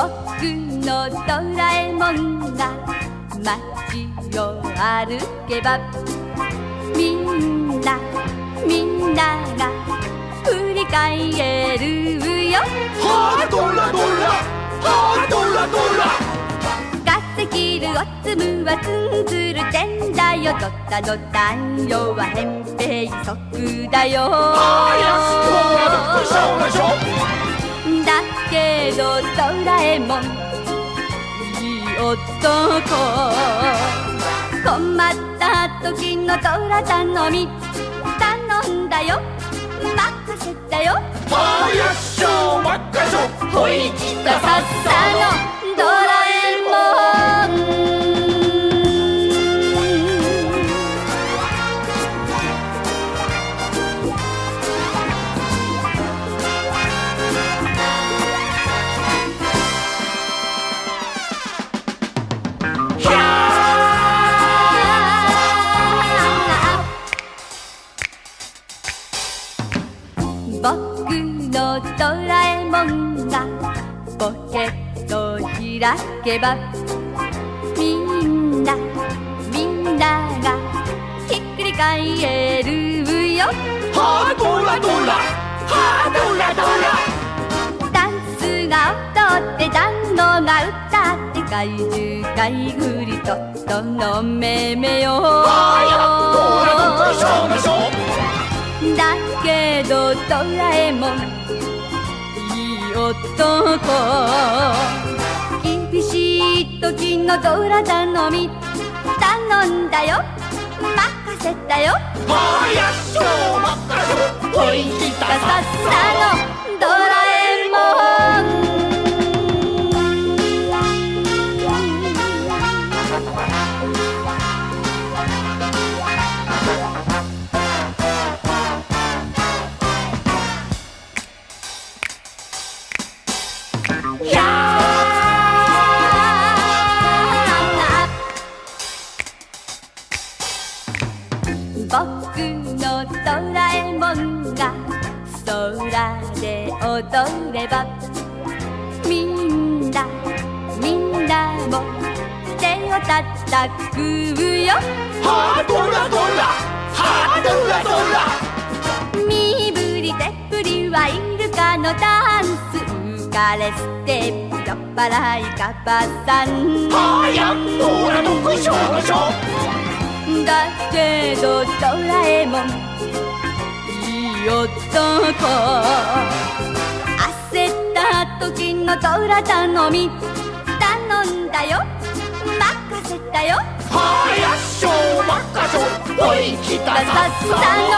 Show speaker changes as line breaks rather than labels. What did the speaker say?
僕のドラえもんが街を歩けばみんなみんなが振り返るよ。
はードラドラはードラドラ。
ガスキルおつむはつんずるてんだよ。ドタドタンよ
はへんぺいそくだよ。や
こけどドラえもん。いい男困った時のドラ頼み。頼んだよ。任せたよ。
はやっしょまっかしょほいきた
さっさの僕のドラえもんがポケットを開けばみんなみんながひっくり返るよ。
ーはあドラドラはあドラドラ
ダンスが踊って団子が歌って怪獣がいぐりとっとのめめよ
ラ
えもん。いい男厳しい時のドラ頼み。頼んだよ。任せたよ。
はやっしょまっかしょほいきた
さっ
さ
の僕のドラえもんが空で踊ればみんなみんなも手をたたくよ。
はあドラドラはあドラドラ
身振り手振りはイルカのダンス。浮かれステップ酔っ払いカバさん。
はやドラどっこしょがしょ
だけどドラえもん。いい男。焦った時のドラ頼み。頼んだよ。任せたよ。
はやっしょまっかしょほいきた
さっ
さ